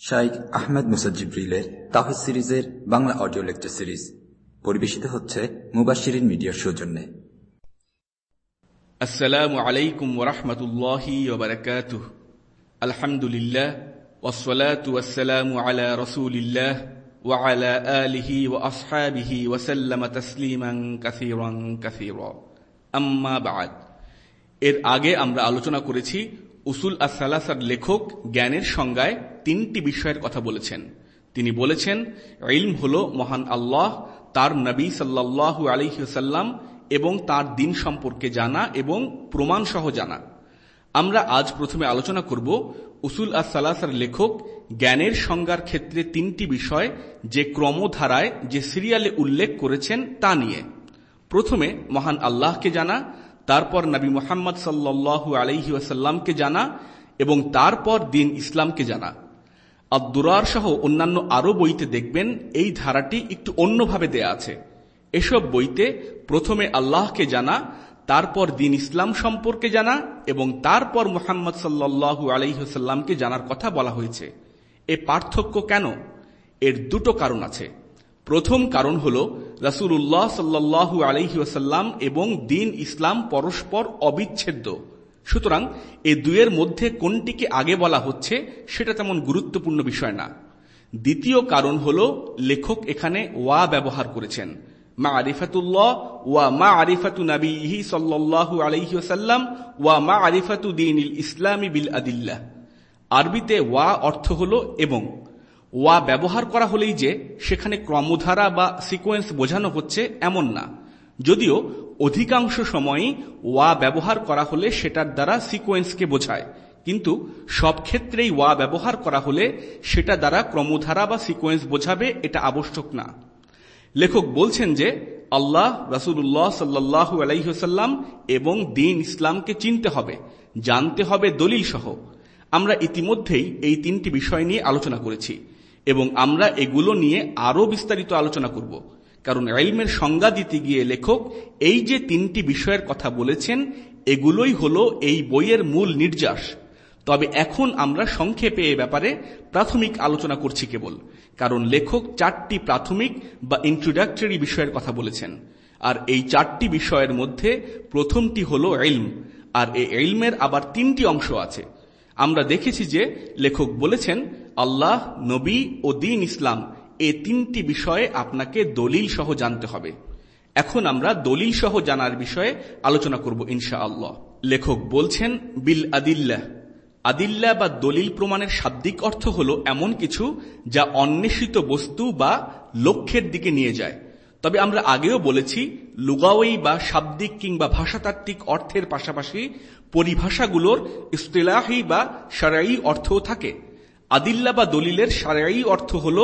শাইখ আহমেদ মুসাজিব্রিলের তাহিদ সিরিজের Bangla audio lecture series পরিবেশিত হচ্ছে মুবাশিরিন মিডিয়ার সৌজন্যে السلام عليكم ورحمة الله وبركاته الحمد لله والصلاة والسلام على رسول الله وعلى آله وأصحابه وسلم تسليما كثيرا كثيرا أما بعد এর আগে আমরা আলোচনা করেছি উসুল আসালাসার লেখক জ্ঞানের সংজ্ঞায় তিনটি বিষয়ের কথা বলেছেন। তিনি বলেছেন, ইলম হল মহান আল্লাহ, তার নবী সাল্লাহ আলহিসাল্লাম এবং তার দিন সম্পর্কে জানা এবং প্রমাণ সহ জানা। আমরা আজ প্রথমে আলোচনা করব উসুল আসালাসার লেখক জ্ঞানের সংজ্ঞার ক্ষেত্রে তিনটি বিষয় যে ক্রমধারায় যে সিরিয়ালে উল্লেখ করেছেন তা নিয়ে। প্রথমে, মহান আল্লাহকে জানা, তারপর নবী মোহাম্মদ সাল্লু আলহি ওয়াসাল্লামকে জানা এবং তারপর দিন ইসলামকে জানা। আব্দুরার সহ অন্যান্য আরও বইতে দেখবেন, এই ধারাটি একটু অন্যভাবে দেয়া আছে। এসব বইতে প্রথমে আল্লাহকে জানা, তারপর দিন ইসলাম সম্পর্কে জানা, এবং তারপর মোহাম্মদ সাল্লু আলহিহসাল্লামকে জানার কথা বলা হয়েছে। এ পার্থক্য কেন? এর দুটো কারণ আছে। প্রথম কারণ হল রাসুল্লাহ সাল্লাহু আলহি ওসাল্লাম এবং দিন ইসলাম পরস্পর অবিচ্ছেদ্য। সুতরাং এ দুয়ের মধ্যে কোনটিকে আগে বলা হচ্ছে সেটা তেমন গুরুত্বপূর্ণ বিষয় না। দ্বিতীয় কারণ হল লেখক এখানে ওয়া ব্যবহার করেছেন। মা আরিফাতুল্লাহ ওয়া মা আরিফাতু নবীহি সাল্লাহু আলহি ওসাল্লাম ওয়া মা আরিফাতু দিন ইসলামী বিল আদিল্লাহ। আরবিতে ওয়া অর্থ হল এবং। ওয়া ব্যবহার করা হলেই যে সেখানে ক্রমধারা বা সিকোয়েন্স বোঝানো হচ্ছে এমন না। যদিও অধিকাংশ সময়ই ওয়া ব্যবহার করা হলে সেটার দ্বারা সিকোয়েন্সকে বোঝায়। কিন্তু সব ক্ষেত্রেই ওয়া ব্যবহার করা হলে সেটা দ্বারা ক্রমধারা বা সিকোয়েন্স বোঝাবে, এটা আবশ্যক না। লেখক বলছেন যে, আল্লাহ রাসুল্লাহ সাল্লাহ আলাইসাল্লাম এবং দিন ইসলামকে চিনতে হবে, জানতে হবে দলিল সহ। আমরা ইতিমধ্যেই এই তিনটি বিষয় নিয়ে আলোচনা করেছি এবং আমরা এগুলো নিয়ে আরও বিস্তারিত আলোচনা করব। কারণ এলমের সংজ্ঞা দিতে গিয়ে লেখক, এই যে তিনটি বিষয়ের কথা বলেছেন, এগুলোই হল এই বইয়ের মূল নির্যাস। তবে এখন আমরা সংক্ষেপে এ ব্যাপারে প্রাথমিক আলোচনা করছি কেবল, কারণ লেখক চারটি প্রাথমিক বা ইন্ট্রোডাক্টরি বিষয়ের কথা বলেছেন। আর এই চারটি বিষয়ের মধ্যে প্রথমটি হল এলম আর এই এলমের আবার তিনটি অংশ আছে। আমরা দেখেছি যে লেখক বলেছেন, আল্লাহ, নবী ও দিন ইসলাম এ তিনটি বিষয়ে আপনাকে দলিল সহ জানতে হবে। এখন আমরা দলিল সহ জানার বিষয়ে আলোচনা করব ইনশা আল্লাহ লেখক বলছেন, বিল আদিল্লাহ। আদিল্লা বা দলিল প্রমাণের শাব্দিক অর্থ হল এমন কিছু যা অন্বেষিত বস্তু বা লক্ষ্যের দিকে নিয়ে যায়। তবে আমরা আগেও বলেছি, লুগাওয়ি বা শাব্দিক কিংবা ভাষাতাত্ত্বিক অর্থের পাশাপাশি পরিভাষাগুলোর ইস্তেলাহি বা সারাই অর্থও থাকে। আদিল্লা বা দলিলের সারাই অর্থ হল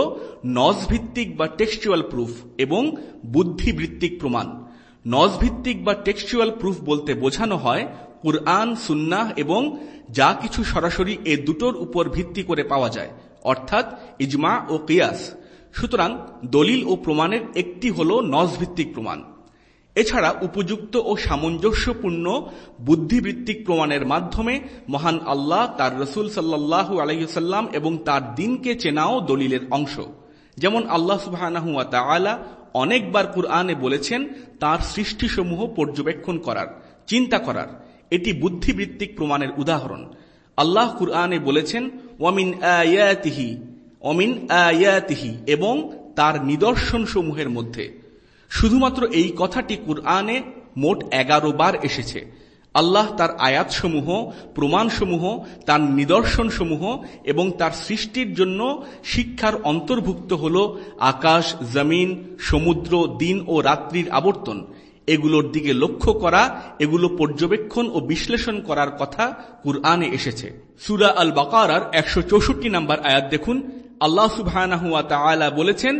নজ ভিত্তিক বা টেক্সচুয়াল প্রুফ এবং বুদ্ধিবৃত্তিক প্রমাণ। নজ ভিত্তিক বা টেক্সচুয়াল প্রুফ বলতে বোঝানো হয় কুরআন, সুন্নাহ এবং যা কিছু সরাসরি এ দুটোর উপর ভিত্তি করে পাওয়া যায়, অর্থাৎ ইজমা ও কিয়াস। সুতরাং দলিল ও প্রমাণের একটি হল নজভিত্তিক প্রমাণ। এছাড়া উপযুক্ত ও সামঞ্জস্যপূর্ণ বুদ্ধিবৃত্তিক প্রমাণের মাধ্যমে মহান আল্লাহ তার রসুল সাল্লাহু আলহিসাল্লাম এবং তার দিনকে চেনাও দলিলের অংশ। যেমন আল্লাহ সুবাহ অনেকবার কুরআনে বলেছেন, তার সৃষ্টিসমূহ পর্যবেক্ষণ করার, চিন্তা করার। এটি বুদ্ধিবৃত্তিক প্রমাণের উদাহরণ। আল্লাহ কুরআনে বলেছেন অমিন আয়াতিহি এবং তার নিদর্শন সমূহের মধ্যে। শুধুমাত্র এই কথাটি কুরআনে মোট এগারো বার এসেছে। আল্লাহ তার আয়াতসমূহ, প্রমাণসমূহ, তার নিদর্শনসমূহ এবং তার সৃষ্টির জন্য শিক্ষার অন্তর্ভুক্ত হল আকাশ, জমিন, সমুদ্র, দিন ও রাত্রির আবর্তন। এগুলোর দিকে লক্ষ্য করা, এগুলো পর্যবেক্ষণ ও বিশ্লেষণ করার কথা কুরআনে এসেছে। সুরা আল বাকার একশো চৌষট্টি নাম্বার আয়াত দেখুন। আল্লাহ সুবাহ বলেছেন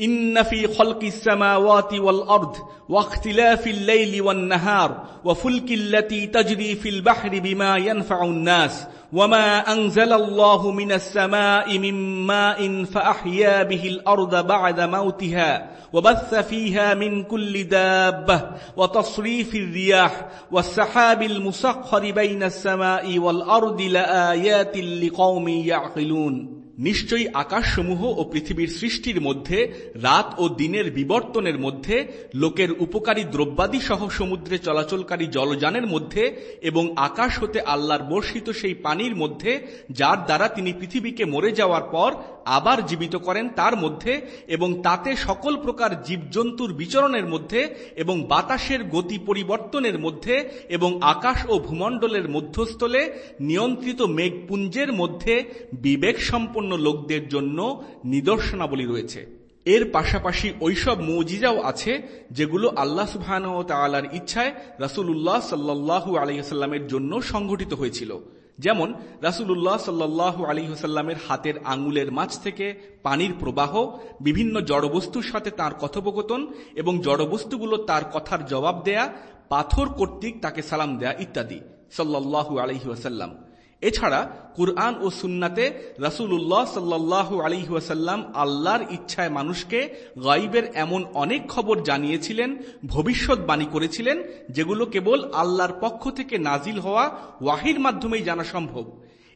إن في خلق السماوات والأرض واختلاف الليل والنهار وفلك التي تجري في البحر بما ينفع الناس وما أنزل الله من السماء من ماء فأحيا به الأرض بعد موتها وبث فيها من كل دابة وتصريف الرياح والسحاب المسخر بين السماء والأرض لآيات لقوم يعقلون নিশ্চয়ই আকাশসমূহ ও পৃথিবীর সৃষ্টির মধ্যে, রাত ও দিনের বিবর্তনের মধ্যে, লোকের উপকারী দ্রব্যাদি সহ সমুদ্রে চলাচলকারী জলযানের মধ্যে এবং আকাশ হতে আল্লাহর বর্ষিত সেই পানির মধ্যে, যার দ্বারা তিনি পৃথিবীকে মরে যাওয়ার পর আবার জীবিত করেন তার মধ্যে এবং তাতে সকল প্রকার জীবজন্তুর বিচরণের মধ্যে এবং বাতাসের গতি পরিবর্তনের মধ্যে এবং আকাশ ও ভূমণ্ডলের মধ্যস্থলে নিয়ন্ত্রিত মেঘপুঞ্জের মধ্যে বিবেক সম্পন্ন লোকদের জন্য নিদর্শনাবলী রয়েছে। এর পাশাপাশি ওইসব মৌজিজাও আছে যেগুলো আল্লাহ সুবহান তালার ইচ্ছায় রাসুল্লাহ সাল্লাহ আলহিহাস্লামের জন্য সংঘটিত হয়েছিল। যেমন রাসুল্লাহ সাল্লাহ আলী হাসাল্লামের হাতের আঙুলের মাছ থেকে পানির প্রবাহ, বিভিন্ন জড়বস্তুর সাথে তার কথোপকথন এবং জড়বস্তুগুলো তার কথার জবাব দেয়া, পাথর কর্তৃক তাকে সালাম দেয়া ইত্যাদি। সাল্লাহ আলহি ওয়াসাল্লাম। এছাড়া কুরআন ও সুন্নাতে রাসুল্লাহ সাল্লাহ আলিহাসাল্লাম আল্লাহর ইচ্ছায় মানুষকে গাইবের এমন অনেক খবর জানিয়েছিলেন, ভবিষ্যৎবাণী করেছিলেন, যেগুলো কেবল আল্লাহর পক্ষ থেকে নাজিল হওয়া ওয়াহির মাধ্যমেই জানা সম্ভব।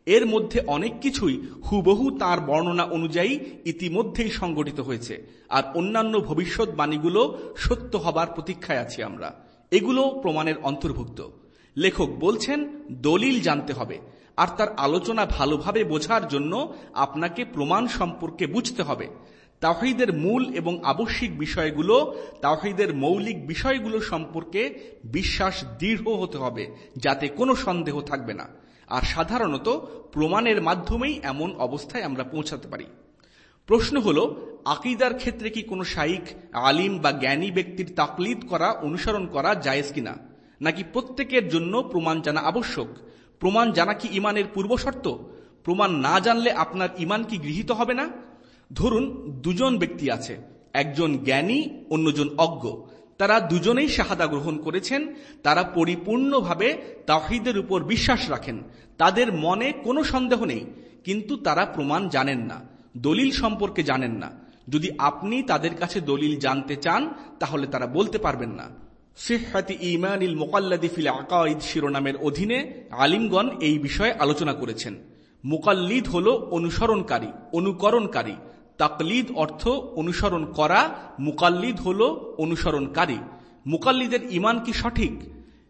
এর মধ্যে অনেক কিছুই হুবহু তার বর্ণনা অনুযায়ী ইতিমধ্যেই সংগঠিত হয়েছে, আর অন্যান্য ভবিষ্যৎবাণীগুলো সত্য হবার প্রতীক্ষায় আছি আমরা। এগুলো প্রমাণের অন্তর্ভুক্ত। লেখক বলছেন, দলিল জানতে হবে। আর তার আলোচনা ভালোভাবে বোঝার জন্য আপনাকে প্রমাণ সম্পর্কে বুঝতে হবে। তাহিদের মূল এবং আবশ্যিক বিষয়গুলো তাহিদের মৌলিক বিষয়গুলো সম্পর্কে বিশ্বাস দৃঢ় হতে হবে, যাতে কোনো সন্দেহ থাকবে না। আর সাধারণত প্রমাণের মাধ্যমেই এমন অবস্থায় আমরা পৌঁছাতে পারি। প্রশ্ন হল, আকিদার ক্ষেত্রে কি কোনো শাইক আলিম বা জ্ঞানী ব্যক্তির তাকলিদ করা, অনুসরণ করা জায়েজ কিনা? নাকি প্রত্যেকের জন্য প্রমাণ জানা আবশ্যক? প্রমাণ জানা কি ইমানের পূর্বশর্ত প্রমাণ না জানলে আপনার ইমান কি গৃহীত হবে না? ধরুন, দুজন ব্যক্তি আছে। একজন জ্ঞানী, অন্যজন অজ্ঞ। তারা দুজনেই শাহাদা গ্রহণ করেছেন। তারা পরিপূর্ণভাবে তাহিদের উপর বিশ্বাস রাখেন। তাদের মনে কোনো সন্দেহ নেই। কিন্তু তারা প্রমাণ জানেন না। দলিল সম্পর্কে জানেন না। যদি আপনি তাদের কাছে দলিল জানতে চান, তাহলে তারা বলতে পারবেন না। সিহাতি ইমানিল মোকাল্লাদি ফিল আকাইদ শিরোনামের অধীনে আলিমগণ এই বিষয়ে আলোচনা করেছেন। মোকাল্লিদ হল অনুসরণকারী, অনুকরণকারী। তাকলিদ অর্থ অনুসরণ করা, মুকাল্লিদ হল অনুসরণকারী। মুকাল্লিদের ইমান কি সঠিক?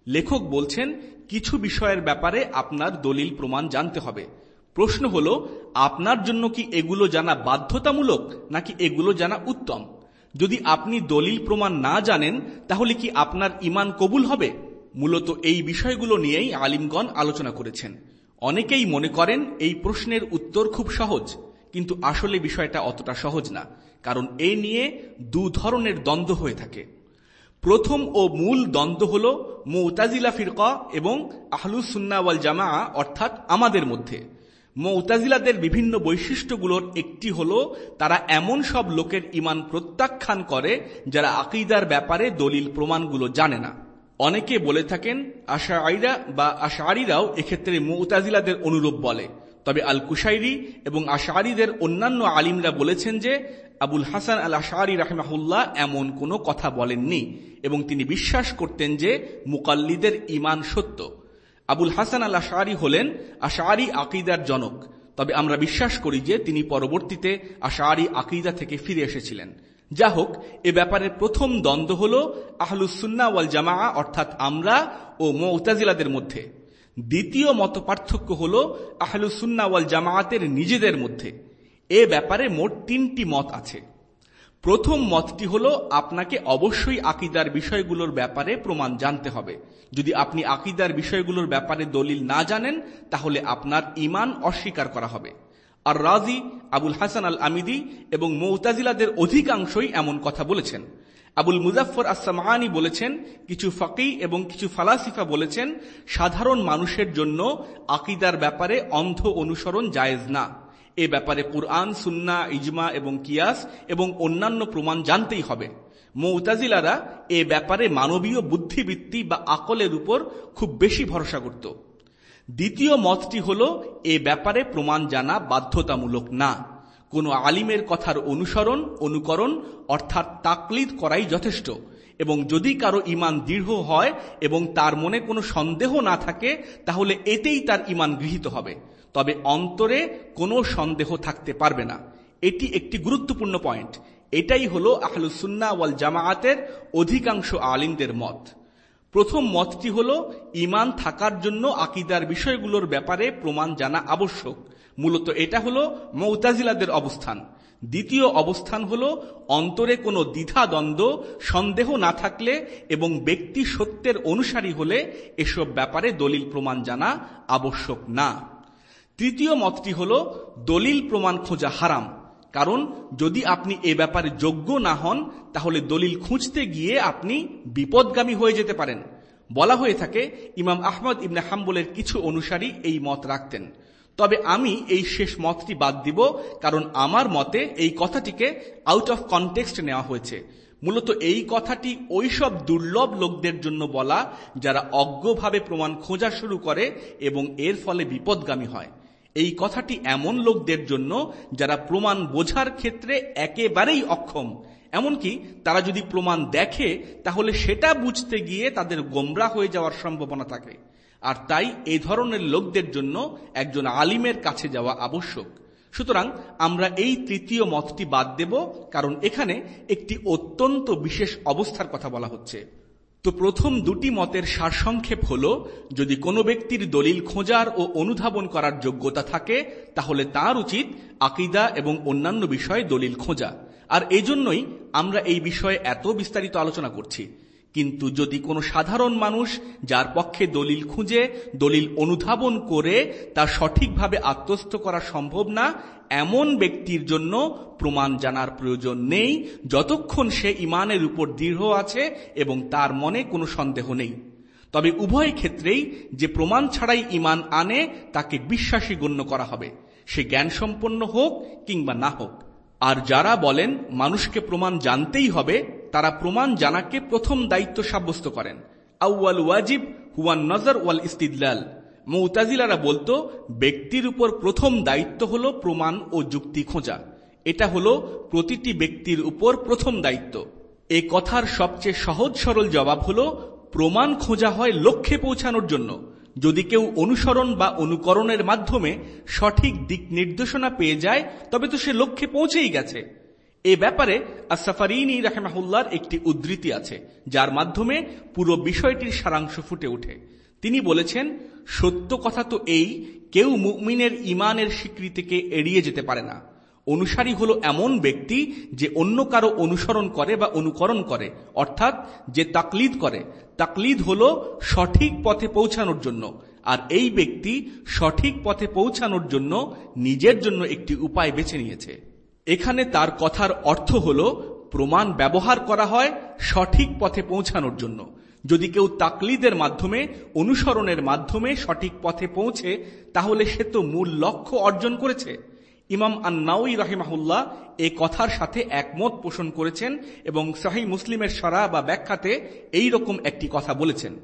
লেখক বলছেন, কিছু বিষয়ের ব্যাপারে আপনার দলিল প্রমাণ জানতে হবে। প্রশ্ন হল, আপনার জন্য কি এগুলো জানা বাধ্যতামূলক নাকি এগুলো জানা উত্তম? যদি আপনি দলিল প্রমাণ না জানেন, তাহলে কি আপনার ইমান কবুল হবে? মূলত এই বিষয়গুলো নিয়েই আলিমগণ আলোচনা করেছেন। অনেকেই মনে করেন এই প্রশ্নের উত্তর খুব সহজ, কিন্তু আসলে বিষয়টা অতটা সহজ না, কারণ এ নিয়ে দু ধরনের দ্বন্দ্ব হয়ে থাকে। প্রথম ও মূল দ্বন্দ্ব হল মৌতাজিলা ফিরকা এবং আহলুসুন্না ওয়াল জামা অর্থাৎ আমাদের মধ্যে। মৌতাজিলাদের বিভিন্ন বৈশিষ্ট্যগুলোর একটি হল, তারা এমন সব লোকের ইমান প্রত্যাখ্যান করে যারা আকিদার ব্যাপারে দলিল প্রমাণগুলো জানে না। অনেকে বলে থাকেন আশাআইরা বা আশারিরাও এক্ষেত্রে মৌতাজিলাদের অনুরূপ বলে। তবে আল কুশাইরি এবং আশারিদের অন্যান্য আলিমরা বলেছেন যে, আবুল হাসান আল আশারি রাহমাহুল্লাহ এমন কোনো কথা বলেননি এবং তিনি বিশ্বাস করতেন যে মুকাল্লিদের ইমান সত্য। আবুল হাসান আল আশারি হলেন আশারি আকিদার জনক। তবে আমরা বিশ্বাস করি যে তিনি পরবর্তীতে আশারি আকিদা থেকে ফিরে এসেছিলেন। যা হোক এ ব্যাপারে প্রথম দ্বন্দ্ব হল আহলুসুন্না ওয়াল জামা অর্থাৎ আমরা ও মৌতাজিলাদের মধ্যে। দ্বিতীয় মত পার্থক্য হল আহলুসুন্না ওয়াল জামায়াতের নিজেদের মধ্যে। এ ব্যাপারে মোট তিনটি মত আছে। প্রথম মতটি হল, আপনাকে অবশ্যই আকিদার বিষয়গুলোর ব্যাপারে প্রমাণ জানতে হবে। যদি আপনি আকিদার বিষয়গুলোর ব্যাপারে দলিল না জানেন, তাহলে আপনার ইমান অস্বীকার করা হবে। আর রাজি আবুল হাসান আল আমিদি এবং মৌতাজিলাদের অধিকাংশই এমন কথা বলেছেন। আবুল মুজাফর আসামানি বলেছেন, কিছু ফকি এবং কিছু ফালাসিফা বলেছেন, সাধারণ মানুষের জন্য আকিদার ব্যাপারে অন্ধ অনুসরণ জায়েজ না। এ ব্যাপারে কুরআন, সুন্না, ইজমা এবং কিয়াস এবং অন্যান্য প্রমাণ জানতেই হবে। মৌতাজিলারা এ ব্যাপারে মানবীয় বুদ্ধিবৃত্তি বা আকলের উপর খুব বেশি ভরসা করত। দ্বিতীয় মতটি হল, এ ব্যাপারে প্রমাণ জানা বাধ্যতামূলক না। কোনো আলিমের কথার অনুসরণ, অনুকরণ অর্থাৎ তাকলিদ করাই যথেষ্ট এবং যদি কারও ইমান দৃঢ় হয় এবং তার মনে কোনো সন্দেহ না থাকে, তাহলে এতেই তার ইমান গৃহীত হবে। তবে অন্তরে কোনো সন্দেহ থাকতে পারবে না। এটি একটি গুরুত্বপূর্ণ পয়েন্ট। এটাই হল আহলুসুন্না ওয়াল জামায়াতের অধিকাংশ আলিমদের মত। প্রথম মতটি হল ইমান থাকার জন্য আকিদার বিষয়গুলোর ব্যাপারে প্রমাণ জানা আবশ্যক। মূলত এটা হল মৌতাজিলাদের অবস্থান। দ্বিতীয় অবস্থান হল, অন্তরে কোনো দ্বিধা, দ্বন্দ্ব, সন্দেহ না থাকলে এবং ব্যক্তি সত্যের অনুসারী হলে এসব ব্যাপারে দলিল প্রমাণ জানা আবশ্যক না। তৃতীয় মতটি হল, দলিল প্রমাণ খোঁজা হারাম। কারণ, যদি আপনি এ ব্যাপারে যোগ্য না হন, তাহলে দলিল খুঁজতে গিয়ে আপনি বিপদগামী হয়ে যেতে পারেন। বলা হয়ে থাকে, ইমাম আহমদ ইবনে হাম্বলের কিছু অনুসারী এই মত রাখতেন। তবে আমি এই শেষ মতটি বাদ দিব, কারণ আমার মতে এই কথাটিকে আউট অফ কনটেক্সট নেওয়া হয়েছে। মূলত এই কথাটি ওইসব দুর্লভ লোকদের জন্য বলা, যারা অজ্ঞভাবে প্রমাণ খোঁজা শুরু করে এবং এর ফলে বিপদগামী হয়। এই কথাটি এমন লোকদের জন্য যারা প্রমাণ বোঝার ক্ষেত্রে একেবারেই অক্ষম। এমনকি তারা যদি প্রমাণ দেখে, তাহলে সেটা বুঝতে গিয়ে তাদের গোমরা হয়ে যাওয়ার সম্ভাবনা থাকে। আর তাই এই ধরনের লোকদের জন্য একজন আলিমের কাছে যাওয়া আবশ্যক। সুতরাং আমরা এই তৃতীয় মতটি বাদ দেব, কারণ এখানে একটি অত্যন্ত বিশেষ অবস্থার কথা বলা হচ্ছে। তো প্রথম দুটি মতের সারসংক্ষেপ হল, যদি কোনো ব্যক্তির দলিল খোঁজার ও অনুধাবন করার যোগ্যতা থাকে, তাহলে তার উচিত আকিদা এবং অন্যান্য বিষয়ে দলিল খোঁজা। আর এজন্যই আমরা এই বিষয়ে এত বিস্তারিত আলোচনা করছি। কিন্তু যদি কোনো সাধারণ মানুষ যার পক্ষে দলিল খুঁজে, দলিল অনুধাবন করে, তা সঠিকভাবে আত্মস্থ করা সম্ভব না, এমন ব্যক্তির জন্য প্রমাণ জানার প্রয়োজন নেই, যতক্ষণ সে ইমানের উপর দৃঢ় আছে এবং তার মনে কোনো সন্দেহ নেই। তবে উভয় ক্ষেত্রেই যে প্রমাণ ছাড়াই ইমান আনে, তাকে বিশ্বাসী গণ্য করা হবে। সে জ্ঞান সম্পন্ন হোক কিংবা না হোক। আর যারা বলেন মানুষকে প্রমাণ জানতেই হবে, তারা প্রমাণ জানাকে প্রথম দায়িত্ব সাব্যস্ত করেন। আউয়াল ওয়াজিব হুয়ান নজর ওয়াল ইস্তিদলাল। মৌতাজিলারা বলতো, ব্যক্তির উপর প্রথম দায়িত্ব হল প্রমাণ ও যুক্তি খোঁজা। এটা হল প্রতিটি ব্যক্তির উপর প্রথম দায়িত্ব। এ কথার সবচেয়ে সহজ সরল জবাব হল, প্রমাণ খোঁজা হয় লক্ষ্যে পৌঁছানোর জন্য। যদি কেউ অনুসরণ বা অনুকরণের মাধ্যমে সঠিক দিক নির্দেশনা পেয়ে যায়, তবে তো সে লক্ষ্যে পৌঁছেই গেছে। এ ব্যাপারে আসাফারিনী রাহেমাহুল্লার একটি উদ্ধৃতি আছে, যার মাধ্যমে পুরো বিষয়টির সারাংশ ফুটে ওঠে। তিনি বলেছেন, সত্য কথা তো এই, কেউ মুমিনের ইমানের স্বীকৃতিকে এড়িয়ে যেতে পারে না। অনুসারী হলো এমন ব্যক্তি যে অন্য কারও অনুসরণ করে বা অনুকরণ করে, অর্থাৎ যে তাকলিদ করে। তাকলিদ হল সঠিক পথে পৌঁছানোর জন্য, আর এই ব্যক্তি সঠিক পথে পৌঁছানোর জন্য নিজের জন্য একটি উপায় বেছে নিয়েছে। এখানে তার কথার অর্থ হল প্রমাণ ব্যবহার করা হয় সঠিক পথে পৌঁছানোর জন্য। যদি কেউ তাকলিদের মাধ্যমে, অনুসরণের মাধ্যমে সঠিক পথে পৌঁছে, তাহলে সে তো মূল লক্ষ্য অর্জন করেছে। ইমাম আন্নাউই রাহিমাহুল্লাহ এ কথার সাথে একমত পোষণ করেছেন এবং সাহি মুসলিমের সারা বা ব্যাখ্যাতে এই রকম একটি কথা বলেছেন।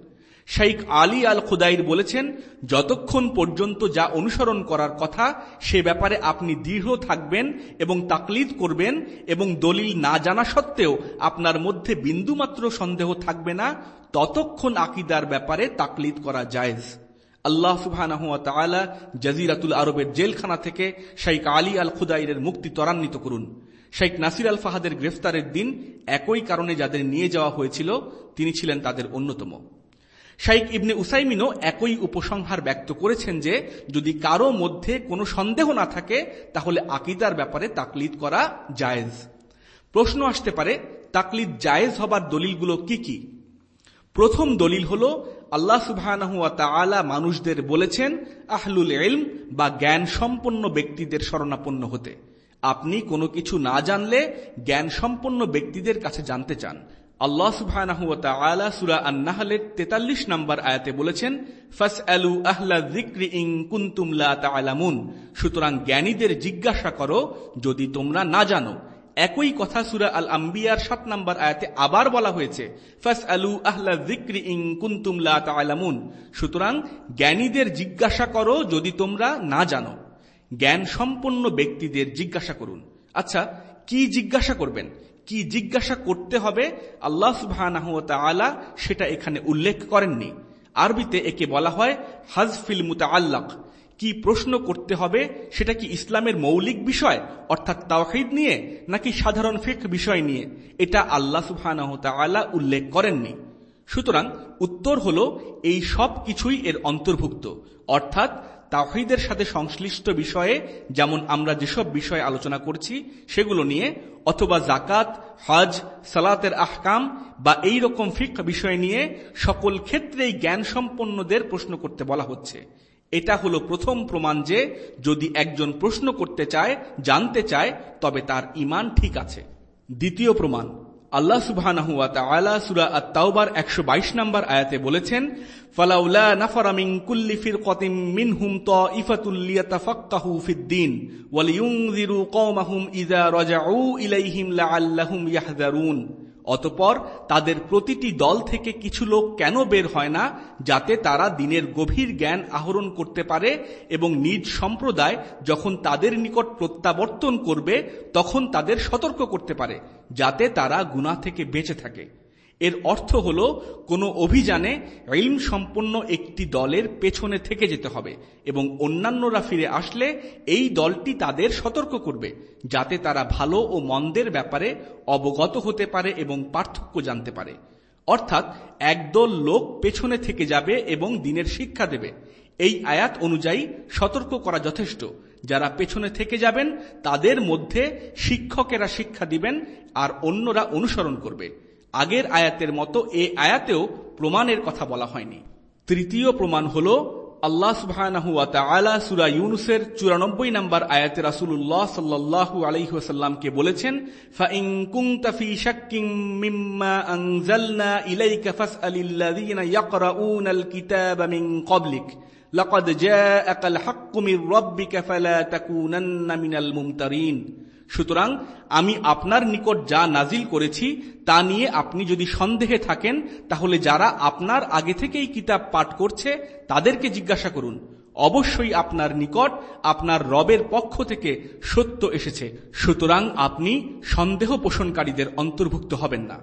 শাইখ আলী আল খুদাইর বলেছেন, যতক্ষণ পর্যন্ত যা অনুসরণ করার কথা, সে ব্যাপারে আপনি দৃঢ় থাকবেন এবং তাকলিদ করবেন এবং দলিল না জানা সত্ত্বেও আপনার মধ্যে বিন্দুমাত্র সন্দেহ থাকবে না, ততক্ষণ আকিদার ব্যাপারে তাকলিদ করা জায়েজ। আল্লাহ সুবাহ জাজিরাতুল আরবের জেলখানা থেকে শাইখ আলী আল খুদাইরের মুক্তি ত্বরান্বিত করুন। শেখ নাসির আল ফাহাদের গ্রেফতারের দিন একই কারণে যাদের নিয়ে যাওয়া হয়েছিল, তিনি ছিলেন তাদের অন্যতম। শাইক ইবনে উসাইমিনও একই উপসংহার ব্যক্ত করেছেন যে, যদি কারও মধ্যে কোনো সন্দেহ না থাকে, তাহলে আকিদার ব্যাপারে তাকলিদ করা জায়েজ। প্রশ্ন আসতে পারে, তাকলিদ জায়েজ হবার দলিলগুলো কি কি? প্রথম দলিল হল আল্লাহ সুবাহ মানুষদের বলেছেন, আহলুল এলম বা জ্ঞান সম্পন্ন ব্যক্তিদের শরণাপন্ন হতে। আপনি কোনো কিছু না জানলে জ্ঞান সম্পন্ন ব্যক্তিদের কাছে জানতে চান। আল্লাহ সুবাহ সুরা আন্নাহালের তেতাল্লিশ নম্বর আয়াতে বলেছেন ফাস আলু আহলা জিক্রি ইং কুন্তুমলা তালামুন সুতরাং জ্ঞানীদের জিজ্ঞাসা করো, যদি তোমরা না জানো একই কথা সুরা আল আম্বিয়ার সাত নম্বর আয়াতে আবার বলা হয়েছে ফাস আলু আহলা জিক্রি ইং কুন্তুম লা তালামুন সুতরাং জ্ঞানীদের জিজ্ঞাসা করো যদি তোমরা না জানো। জ্ঞান সম্পন্ন ব্যক্তিদের জিজ্ঞাসা করুন। আচ্ছা কি জিজ্ঞাসা করবেন? কি জিজ্ঞাসা করতে হবে? আল্লাহ সুবাহ সেটা এখানে উল্লেখ করেননি। আরবিতে একে বলা হয় হাজফিল মুতাআল্লাক। কি প্রশ্ন করতে হবে সেটা কি ইসলামের মৌলিক বিষয়, অর্থাৎ তাওহিদ নিয়ে, নাকি সাধারণ ফেক বিষয় নিয়ে? এটা আল্লাহ সুবহানাহু উল্লেখ করেননি। সুতরাং উত্তর হল, এই সব কিছুই এর অন্তর্ভুক্ত। অর্থাৎ তাহিদের সাথে সংশ্লিষ্ট বিষয়ে, যেমন আমরা যেসব বিষয়ে আলোচনা করছি, সেগুলো নিয়ে, অথবা জাকাত হজ, সালাতের আহকাম, বা এই রকম ফিক বিষয় নিয়ে সকল ক্ষেত্রেই জ্ঞান সম্পন্নদের প্রশ্ন করতে বলা হচ্ছে। এটা হলো প্রথম প্রমাণ যে যদি একজন প্রশ্ন করতে চায়, জানতে চায়, তবে তার ইমান ঠিক আছে। দ্বিতীয় প্রমাণ, আল্লাহ সুবাহ সুরা আত্মাউবার একশো বাইশ নম্বর আয়াতে বলেছেন, ফালাউলা নাফারামিং ফিরকতিম মিনহুম তাইফাতুল লিয়াতাফাক্কাহু ফিদ্দিন ইয়াহযারুন। অতপর তাদের প্রতিটি দল থেকে কিছু লোক কেন বের হয় না, যাতে তারা দিনের গভীর জ্ঞান আহরণ করতে পারে এবং নিজ সম্প্রদায় যখন তাদের নিকট প্রত্যাবর্তন করবে, তখন তাদের সতর্ক করতে পারে, যাতে তারা গুণা থেকে বেঁচে থাকে। এর অর্থ হল, কোনো অভিযানে ইলম সম্পন্ন একটি দলের পেছনে থেকে যেতে হবে এবং অন্যান্যরা ফিরে আসলে এই দলটি তাদের সতর্ক করবে, যাতে তারা ভালো ও মন্দের ব্যাপারে অবগত হতে পারে এবং পার্থক্য জানতে পারে। অর্থাৎ, একদল লোক পেছনে থেকে যাবে এবং দিনের শিক্ষা দেবে। এই আয়াত অনুযায়ী সতর্ক করা যথেষ্ট। যারা পেছনে থেকে যাবেন, তাদের মধ্যে শিক্ষকেরা শিক্ষা দিবেন আর অন্যরা অনুসরণ করবে। আগের আয়াতের মতো এ আয়াতেও প্রমাণের কথা বলা হয়নি। তৃতীয় প্রমাণ হল, আল্লাহ সুবাহ সুরা ইউনুসের চুরানব্বই নম্বর আয়াতে রাসুল্লাহ সাল্লাহু আলহিহাসাল্লামকে বলেছেন কুংতাফি শাক্কিং মিম্মা আনজালনা ইলাইকা ফাসআলিল্লাযীনা ইয়াকরাউনা আল কিতাবা সুতরাং আমি আপনার নিকট যা নাজিল করেছি, তা নিয়ে আপনি যদি সন্দেহে থাকেন, তাহলে যারা আপনার আগে থেকেই কিতাব পাঠ করছে, তাদেরকে জিজ্ঞাসা করুন। অবশ্যই আপনার নিকট আপনার রবের পক্ষ থেকে সত্য এসেছে। সুতরাং আপনি সন্দেহ পোষণকারীদের অন্তর্ভুক্ত হবেন না।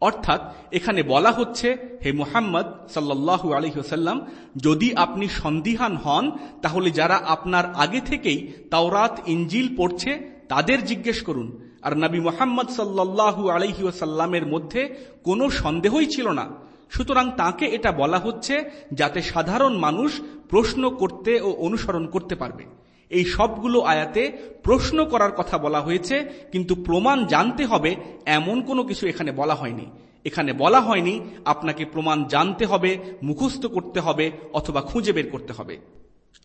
অর্থাৎ এখানে বলা হচ্ছে, হে মুহাম্মদ সাল্লাহু আলহিহসাল্লাম যদি আপনি সন্দিহান হন, তাহলে যারা আপনার আগে থেকেই তাওরাত ইঞ্জিল পড়ছে তাদের জিজ্ঞেস করুন, আর নবী মোহাম্মদ সাল্লাহু আলহি ওসাল্লামের মধ্যে কোনো সন্দেহই ছিল না। সুতরাং তাকে এটা বলা হচ্ছে যাতে সাধারণ মানুষ প্রশ্ন করতে ও অনুসরণ করতে পারবে। এই সবগুলো আয়াতে প্রশ্ন করার কথা বলা হয়েছে, কিন্তু প্রমাণ জানতে হবে এমন কোনো কিছু এখানে বলা হয়নি। এখানে বলা হয়নি, আপনাকে প্রমাণ জানতে হবে, মুখস্থ করতে হবে, অথবা খুঁজে বের করতে হবে।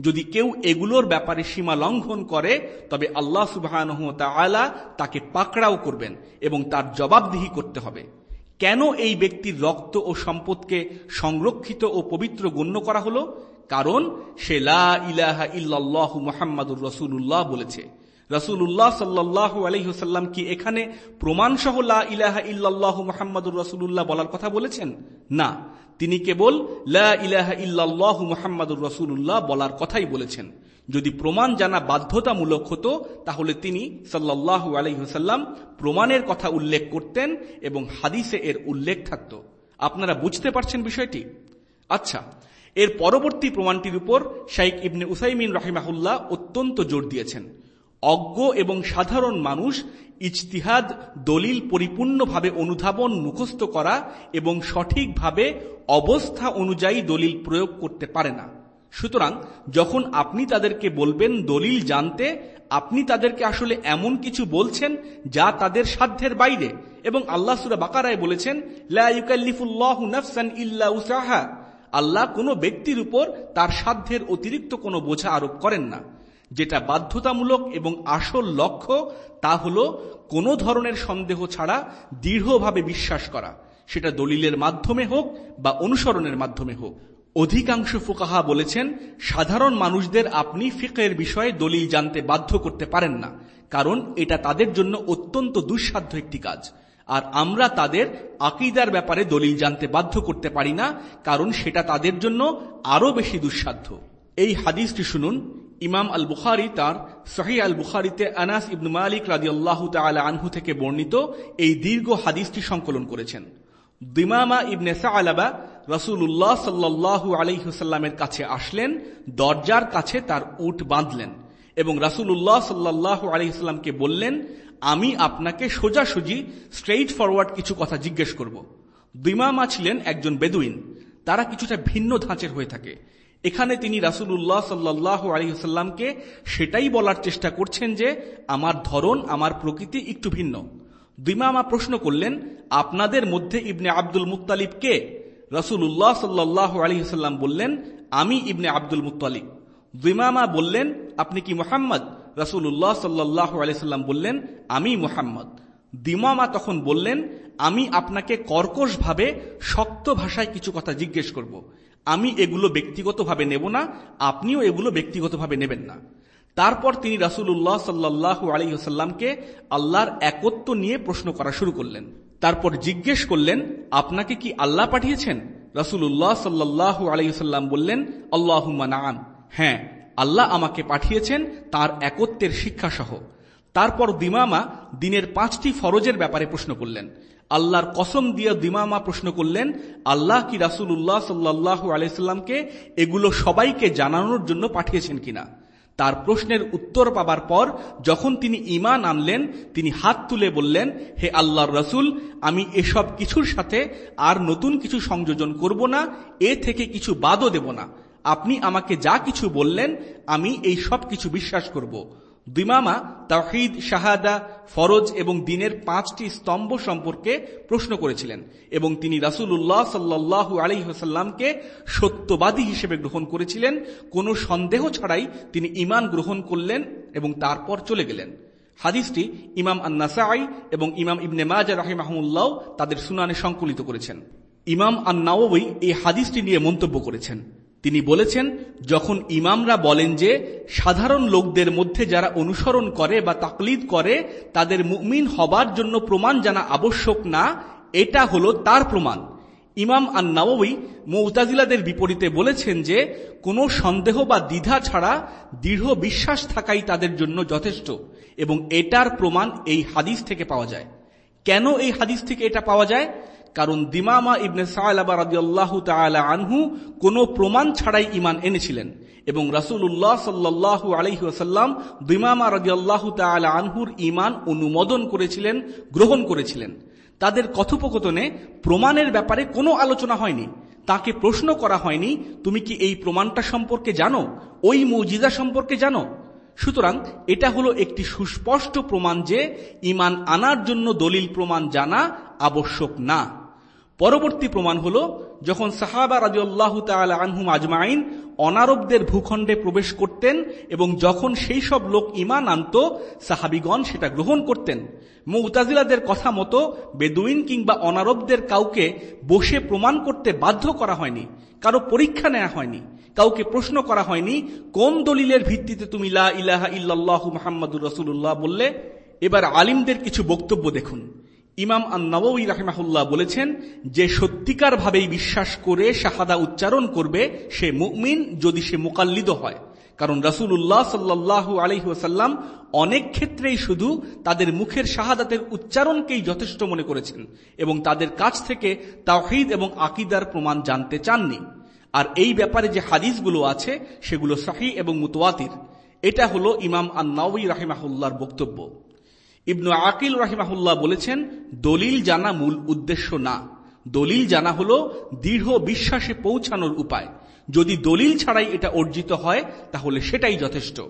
যদি কেউ এগুলোর ব্যাপারে সীমা লঙ্ঘন করে, তবে আল্লাহ সুবাহ তাকে পাকড়াও করবেন এবং তার জবাবদিহি করতে হবে। কেন এই ব্যক্তির রক্ত ও সম্পদকে সংরক্ষিত ও পবিত্র গণ্য করা হলো? কারণ সে লা ইলাহা ইল্লাল্লাহ মুহাম্মাদুর রসুল্লাহ বলেছে। রসুল্লাহ সাল্লাহ আলহিহসাল্লাম কি এখানে প্রমাণসহ লা ইলাহা ইল্লাল্লাহ মুহাম্মাদুর রসুল্লাহ বলার কথা বলেছেন? না। তিনি কেবল ইল্লাল্লাহ মুহাম্মাদুর রসুল্লাহ বলার কথাই বলেছেন। যদি প্রমাণ জানা বাধ্যতামূলক হতো, তাহলে তিনি সাল্লাহ আলহিহসাল্লাম প্রমাণের কথা উল্লেখ করতেন এবং হাদিসে এর উল্লেখ থাকত। আপনারা বুঝতে পারছেন বিষয়টি? আচ্ছা এর পরবর্তী প্রমাণটির উপর শাইক ইবনে উসাইমিন রাহিমাহুল্লাহ অত্যন্ত জোর দিয়েছেন। অজ্ঞ এবং সাধারণ মানুষ ইজতিহাদ দলিল পরিপূর্ণভাবে অনুধাবন মুখস্থ করা এবং সঠিকভাবে অবস্থা অনুযায়ী দলিল প্রয়োগ করতে পারে না। সুতরাং যখন আপনি তাদেরকে বলবেন দলিল জানতে, আপনি তাদেরকে আসলে এমন কিছু বলছেন যা তাদের সাধ্যের বাইরে। এবং আল্লাহ সুরা বাকারায় বলেছেন আল্লাহ কোনো ব্যক্তির উপর তার সাধ্যের অতিরিক্ত কোনো বোঝা আরোপ করেন না। যেটা বাধ্যতামূলক এবং আসল লক্ষ্য, তা হল কোনো ধরনের সন্দেহ ছাড়া দৃঢ়ভাবে বিশ্বাস করা। সেটা দলিলের মাধ্যমে হোক বা অনুসরণের মাধ্যমে হোক। অধিকাংশ ফোকাহা বলেছেন, সাধারণ মানুষদের আপনি ফিকের বিষয়ে দলিল জানতে বাধ্য করতে পারেন না, কারণ এটা তাদের জন্য অত্যন্ত দুঃসাধ্য একটি কাজ। আর আমরা তাদের আকিদার ব্যাপারে দলিল জানতে বাধ্য করতে পারি না, কারণ সেটা তাদের জন্য আরও বেশি দুঃসাধ্য। এই হাদিসটি শুনুন ইমাম আল বুখারি তার সহি আল বুখারিতে আনাস ইবনু মালিক রাজি আল্লাহ আনহু থেকে বর্ণিত এই দীর্ঘ হাদিসটি সংকলন করেছেন। দিমামা ইবনে সালাবা রসুল্লাহ সাল্লাহ আলহিহসাল্লামের কাছে আসলেন, দরজার কাছে তার উট বাঁধলেন এবং রাসুল্লাহ সাল্লাহ আলহিহাল্লামকে বললেন, আমি আপনাকে সোজাসুজি স্ট্রেইট ফরওয়ার্ড কিছু কথা জিজ্ঞেস করব। দিমামা ছিলেন একজন বেদুইন, তারা কিছুটা ভিন্ন ধাঁচের হয়ে থাকে। এখানে তিনি রাসুল্লাহ সাল্লাহ আলহিহাল্লামকে সেটাই বলার চেষ্টা করছেন যে আমার ধরন, আমার প্রকৃতি একটু ভিন্ন। দিমামা প্রশ্ন করলেন, আপনাদের মধ্যে ইবনে আব্দুল মুতালিব কে? রসুল্লাহ সাল্লাহ আলহিহাল্লাম বললেন, আমি ইবনে আব্দুল মুতালিব দিমামা বললেন, আপনি কি মোহাম্মদ? রসুল্লাহ সাল্লাহ আলাইসাল্লাম বললেন, আমি মোহাম্মদ। দিমামা তখন বললেন, আমি আপনাকে কর্কশভাবে শক্ত ভাষায় কিছু কথা জিজ্ঞেস করব। আমি এগুলো ব্যক্তিগতভাবে নেব না, আপনিও এগুলো ব্যক্তিগতভাবে নেবেন না। তারপর তিনি রাসুল্লাহ সাল্লাহ আলহিহাল্লামকে আল্লাহর একত্ব নিয়ে প্রশ্ন করা শুরু করলেন। তারপর জিজ্ঞেস করলেন, আপনাকে কি আল্লাহ পাঠিয়েছেন? রাসুল্লাহ সাল্লাহ আলহিহাল্লাম বললেন আল্লাহ নাম হ্যাঁ আল্লাহ আমাকে পাঠিয়েছেন তার একত্বের শিক্ষাসহ। তারপর দিমামা দিনের পাঁচটি ফরজের ব্যাপারে প্রশ্ন করলেন। আল্লাহর কসম দিয়ে দিমামা প্রশ্ন করলেন, আল্লাহ কি রাসুল্লাহ সাল্লাহ আলাইস্লামকে এগুলো সবাইকে জানানোর জন্য পাঠিয়েছেন কিনা? তার প্রশ্নের উত্তর পাবার পর যখন তিনি ইমান আনলেন, তিনি হাত তুলে বললেন, হে আল্লাহর রসুল, আমি এসব কিছুর সাথে আর নতুন কিছু সংযোজন করব না, এ থেকে কিছু বাদও দেব না। আপনি আমাকে যা কিছু বললেন, আমি এই সব কিছু বিশ্বাস করব। দিমামা তাহিদ শাহাদা, ফরজ এবং দিনের পাঁচটি স্তম্ভ সম্পর্কে প্রশ্ন করেছিলেন এবং তিনি রাসুল্লাহ সাল্লাহু আলহিহাসাল্লামকে সত্যবাদী হিসেবে গ্রহণ করেছিলেন। কোনো সন্দেহ ছাড়াই তিনি ইমান গ্রহণ করলেন এবং তারপর চলে গেলেন। হাদিসটি ইমাম আন্নাসাই এবং ইমাম ইবনে মাজা রাহিমাহমুল্লাহ তাদের সুনানে সংকলিত করেছেন। ইমাম আন্নাওয়ী এই হাদিসটি নিয়ে মন্তব্য করেছেন। তিনি বলেছেন, যখন ইমামরা বলেন যে, সাধারণ লোকদের মধ্যে যারা অনুসরণ করে বা তাকলিদ করে, তাদের মুমিন হবার জন্য প্রমাণ জানা আবশ্যক না, এটা হলো তার প্রমাণ। ইমাম আন নবী মৌতাজিলাদের বিপরীতে বলেছেন যে, কোনো সন্দেহ বা দ্বিধা ছাড়া দৃঢ় বিশ্বাস থাকাই তাদের জন্য যথেষ্ট, এবং এটার প্রমাণ এই হাদিস থেকে পাওয়া যায়। কেন এই হাদিস থেকে এটা পাওয়া যায়? কারণ দিমামা ইবনে সালাবা রাজিয়াল্লাহ তালা আনহু কোনো প্রমাণ ছাড়াই ইমান এনেছিলেন এবং রাসুল্লাহ সাল্লাহ আলহি আসাল্লাম দিমামা রাজিয়াল্লাহ তালা আনহুর ইমান অনুমোদন করেছিলেন, গ্রহণ করেছিলেন। তাদের কথোপকথনে প্রমাণের ব্যাপারে কোনো আলোচনা হয়নি। তাকে প্রশ্ন করা হয়নি, তুমি কি এই প্রমাণটা সম্পর্কে জানো? ওই মৌজিদা সম্পর্কে জানো? সুতরাং এটা হলো একটি সুস্পষ্ট প্রমাণ যে ইমান আনার জন্য দলিল প্রমাণ জানা আবশ্যক না। পরবর্তী প্রমাণ হল, যখন সাহাবা রাজিউল্লাহ তালা আনহুম আজমাইন অনারবদের ভূখণ্ডে প্রবেশ করতেন এবং যখন সেই সব লোক ইমান আনত, সাহাবিগণ সেটা গ্রহণ করতেন। মৌতাজিলাদের কথা মতো বেদুইন কিংবা অনারবদের কাউকে বসে প্রমাণ করতে বাধ্য করা হয়নি, কারও পরীক্ষা নেওয়া হয়নি, কাউকে প্রশ্ন করা হয়নি, কোন দলিলের ভিত্তিতে তুমি লা ইলাহা ইল্লাল্লাহু মোহাম্মদুর রসুল্লাহ বললে, এবার আলিমদের কিছু বক্তব্য দেখুন। ইমাম আন্নবী রাহেমাহুল্লাহ বলেছেন যে সত্যিকার ভাবেই বিশ্বাস করে শাহাদা উচ্চারণ করবে সে মুমিন যদি সে মোকাল্লিদ হয়। কারণ রাসুল্লাহ সাল্লাহু আলহিহাসাল্লাম অনেক ক্ষেত্রেই শুধু তাদের মুখের শাহাদাতের উচ্চারণকেই যথেষ্ট মনে করেছেন এবং তাদের কাছ থেকে তাহিদ এবং আকিদার প্রমাণ জানতে চাননি। আর এই ব্যাপারে যে হাদিসগুলো আছে, সেগুলো শাহী এবং মুতোয়াতির এটা হলো ইমাম আন্নাউই রাহিমাহুল্লাহর বক্তব্য। ইবনু আকিল রাহিমাহুল্লাহ বলেছেন, দলিল জানা মূল উদ্দেশ্য না। দলিল জানা হল দৃঢ় বিশ্বাসে পৌঁছানোর উপায়। যদি দলিল ছাড়াই এটা অর্জিত হয়, তাহলে সেটাই যথেষ্ট।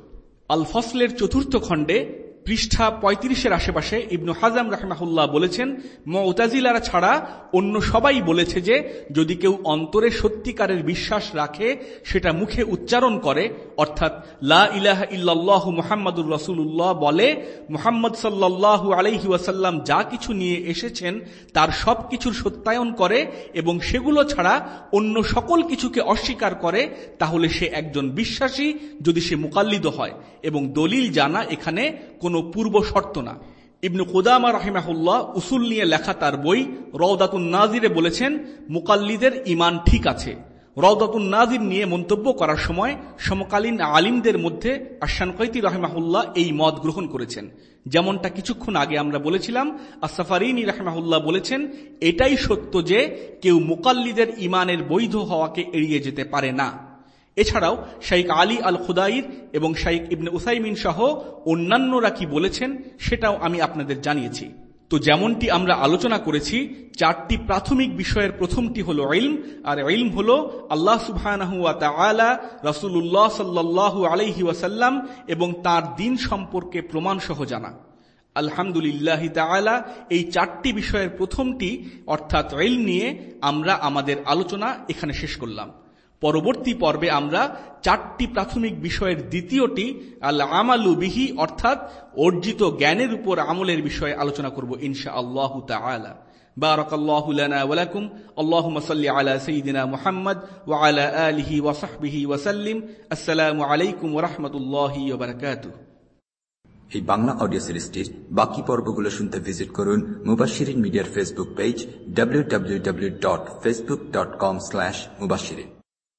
আল ফসলের চতুর্থ খণ্ডে পৃষ্ঠা পঁয়ত্রিশের আশেপাশে ইবনু হাজাম রাহমাহুল্লাহ বলেছেন, মৌতাজিলারা ছাড়া অন্য সবাই বলেছে যে, যদি কেউ অন্তরে সত্যিকারের বিশ্বাস রাখে, সেটা মুখে উচ্চারণ করে, অর্থাৎ লা ইলাহা ইল্লাল্লাহু মুহাম্মাদুর রসুল্লাহ বলে, মুহাম্মদ সাল্লাল্লাহু আলাইহি ওয়াসাল্লাম যা কিছু নিয়ে এসেছেন, তার সব কিছুর সত্যায়ন করে এবং সেগুলো ছাড়া অন্য সকল কিছুকে অস্বীকার করে, তাহলে সে একজন বিশ্বাসী যদি সে মুকাল্লিদ হয়। এবং দলিল জানা এখানে কোনো পূর্ব শর্ত না। ইবনু কুদামা রাহিমাহুল্লাহ উসুল নিয়ে লেখা তার বই রওদাতুন নাজিরে বলেছেন, মুকাল্লিদের ইমান ঠিক আছে। রওদাতুন নাজির নিয়ে মন্তব্য করার সময় সমকালীন আলিমদের মধ্যে আশান কৈতি রাহমাহুল্লাহ এই মত গ্রহণ করেছেন। যেমনটা কিছুক্ষণ আগে আমরা বলেছিলাম আসাফারিনী রাহমাহুল্লাহ বলেছেন, এটাই সত্য যে কেউ মুকাল্লিদের ইমানের বৈধ হওয়াকে এড়িয়ে যেতে পারে না। এছাড়াও শাইক আলী আল খুদাইর এবং শাইক ইবনে উসাইমিন সহ অন্যান্যরা কি বলেছেন সেটাও আমি আপনাদের জানিয়েছি। তো যেমনটি আমরা আলোচনা করেছি, চারটি প্রাথমিক বিষয়ের প্রথমটি হল ইলম, আর ইলম হল আল্লাহ সুবহানাহু রসুল্লাহ সাল্লাহ আলহি ওয়াসাল্লাম এবং তার দিন সম্পর্কে প্রমাণ সহ জানা। আলহামদুলিল্লাহ তালা এই চারটি বিষয়ের প্রথমটি, অর্থাৎ ইল নিয়ে আমরা আমাদের আলোচনা এখানে শেষ করলাম। পরবর্তী পর্বে আমরা চারটি প্রাথমিক বিষয়ের দ্বিতীয়টি আল্লাহ আমালু বিহি অর্থাৎ অর্জিত জ্ঞানের উপর আমলের বিষয়ে আলোচনা করব ইনশা আল্লাহ তালা بارك الله لنا ولكم اللهم صل على سيدنا محمد وعلى آله وصحبه وسلم السلام عليكم ورحمة الله وبركاته এই বাংলা অডিও সিরিজটির বাকি পর্বগুলো শুনতে ভিজিট করুন মুবাশিরিন মিডিয়ার ফেসবুক পেজ ডাব্লিউ